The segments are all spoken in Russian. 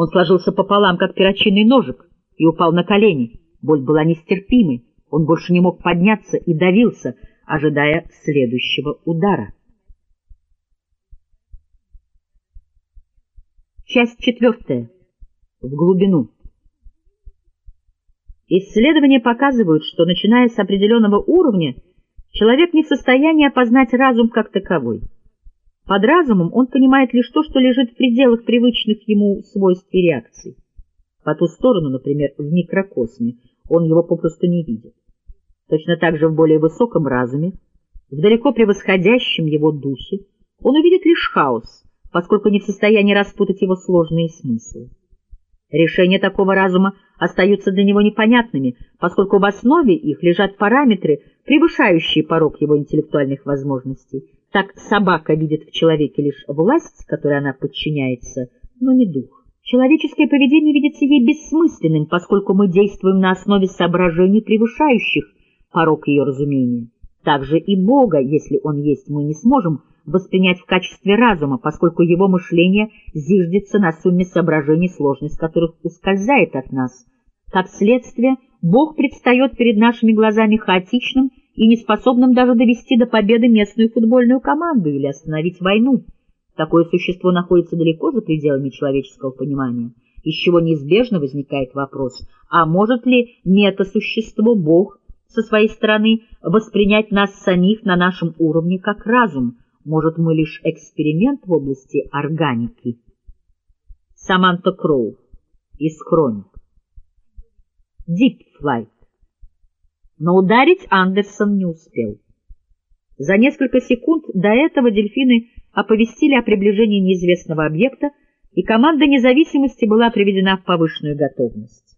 Он сложился пополам, как перочинный ножик, и упал на колени. Боль была нестерпимой. Он больше не мог подняться и давился, ожидая следующего удара. Часть четвертая. В глубину. Исследования показывают, что, начиная с определенного уровня, человек не в состоянии опознать разум как таковой. Под разумом он понимает лишь то, что лежит в пределах привычных ему свойств и реакций. По ту сторону, например, в микрокосме, он его попросту не видит. Точно так же в более высоком разуме, в далеко превосходящем его духе, он увидит лишь хаос, поскольку не в состоянии распутать его сложные смыслы. Решения такого разума остаются для него непонятными, поскольку в основе их лежат параметры, превышающие порог его интеллектуальных возможностей. Так собака видит в человеке лишь власть, которой она подчиняется, но не дух. Человеческое поведение видится ей бессмысленным, поскольку мы действуем на основе соображений, превышающих порог ее разумения. Также и Бога, если Он есть, мы не сможем воспринять в качестве разума, поскольку его мышление зиждется на сумме соображений, сложность которых ускользает от нас. Как следствие, Бог предстает перед нашими глазами хаотичным и неспособным даже довести до победы местную футбольную команду или остановить войну. Такое существо находится далеко за пределами человеческого понимания, из чего неизбежно возникает вопрос, а может ли метасущество Бог со своей стороны воспринять нас самих на нашем уровне как разум, может, мы лишь эксперимент в области органики? Саманта Кроу из Хроник. Дипфлайт. Но ударить Андерсон не успел. За несколько секунд до этого дельфины оповестили о приближении неизвестного объекта, и команда независимости была приведена в повышенную готовность.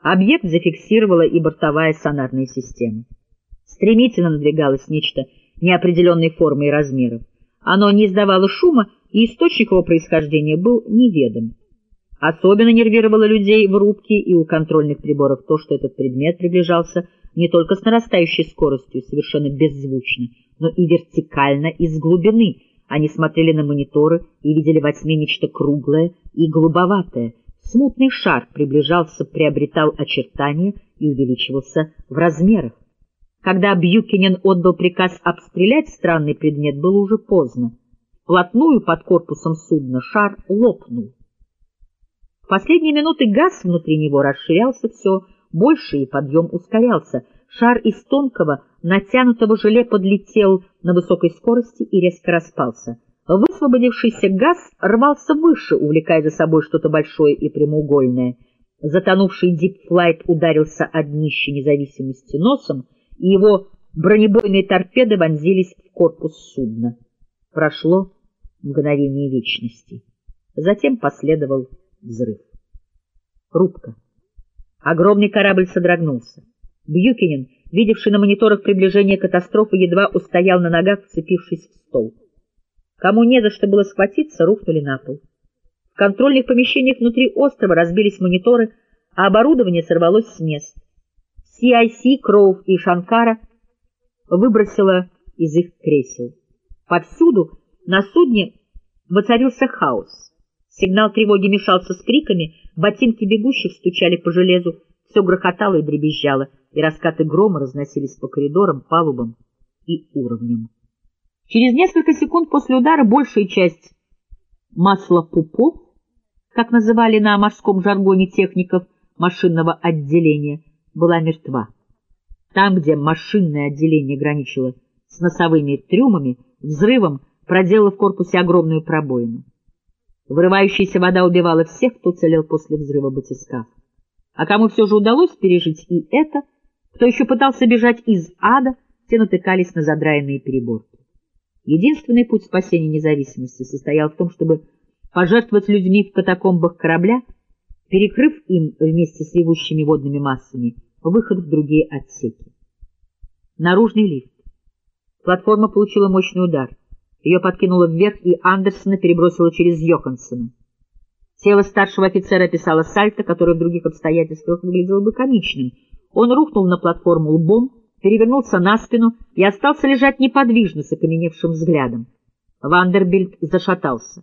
Объект зафиксировала и бортовая сонарная система. Стремительно надвигалось нечто неопределенной формы и размеров. Оно не издавало шума, и источник его происхождения был неведом. Особенно нервировало людей в рубке и у контрольных приборов то, что этот предмет приближался не только с нарастающей скоростью, совершенно беззвучно, но и вертикально из глубины. Они смотрели на мониторы и видели во тьме нечто круглое и голубоватое. Смутный шар приближался, приобретал очертания и увеличивался в размерах. Когда Бьюкинен отдал приказ обстрелять странный предмет, было уже поздно. Вплотную под корпусом судна шар лопнул. В последние минуты газ внутри него расширялся все больше, и подъем ускорялся. Шар из тонкого, натянутого желе подлетел на высокой скорости и резко распался. Высвободившийся газ рвался выше, увлекая за собой что-то большое и прямоугольное. Затонувший дипфлайт ударился о днище независимости носом, и его бронебойные торпеды вонзились в корпус судна. Прошло мгновение вечности. Затем последовал взрыв. Рубка. Огромный корабль содрогнулся. Бьюкинин, видевший на мониторах приближение катастрофы, едва устоял на ногах, вцепившись в стол. Кому не за что было схватиться, рухнули на пол. В контрольных помещениях внутри острова разбились мониторы, а оборудование сорвалось с мест. CIC, Кроув и Шанкара выбросило из их кресел. Повсюду на судне воцарился хаос. Сигнал тревоги мешался с криками, ботинки бегущих стучали по железу, все грохотало и дребезжало, и раскаты грома разносились по коридорам, палубам и уровням. Через несколько секунд после удара большая часть масла пупов, как называли на морском жаргоне техников машинного отделения, была мертва. Там, где машинное отделение граничило с носовыми трюмами, взрывом проделало в корпусе огромную пробоину. Вырывающаяся вода убивала всех, кто целел после взрыва батискаф. А кому все же удалось пережить и это, кто еще пытался бежать из ада, те натыкались на задраенные переборки. Единственный путь спасения независимости состоял в том, чтобы пожертвовать людьми в катакомбах корабля перекрыв им вместе с ревущими водными массами выход в другие отсеки. Наружный лифт. Платформа получила мощный удар. Ее подкинуло вверх, и Андерсона перебросило через Йоханссона. Тело старшего офицера описало сальто, которое в других обстоятельствах выглядело бы комичным. Он рухнул на платформу лбом, перевернулся на спину и остался лежать неподвижно с окаменевшим взглядом. Вандербильд зашатался.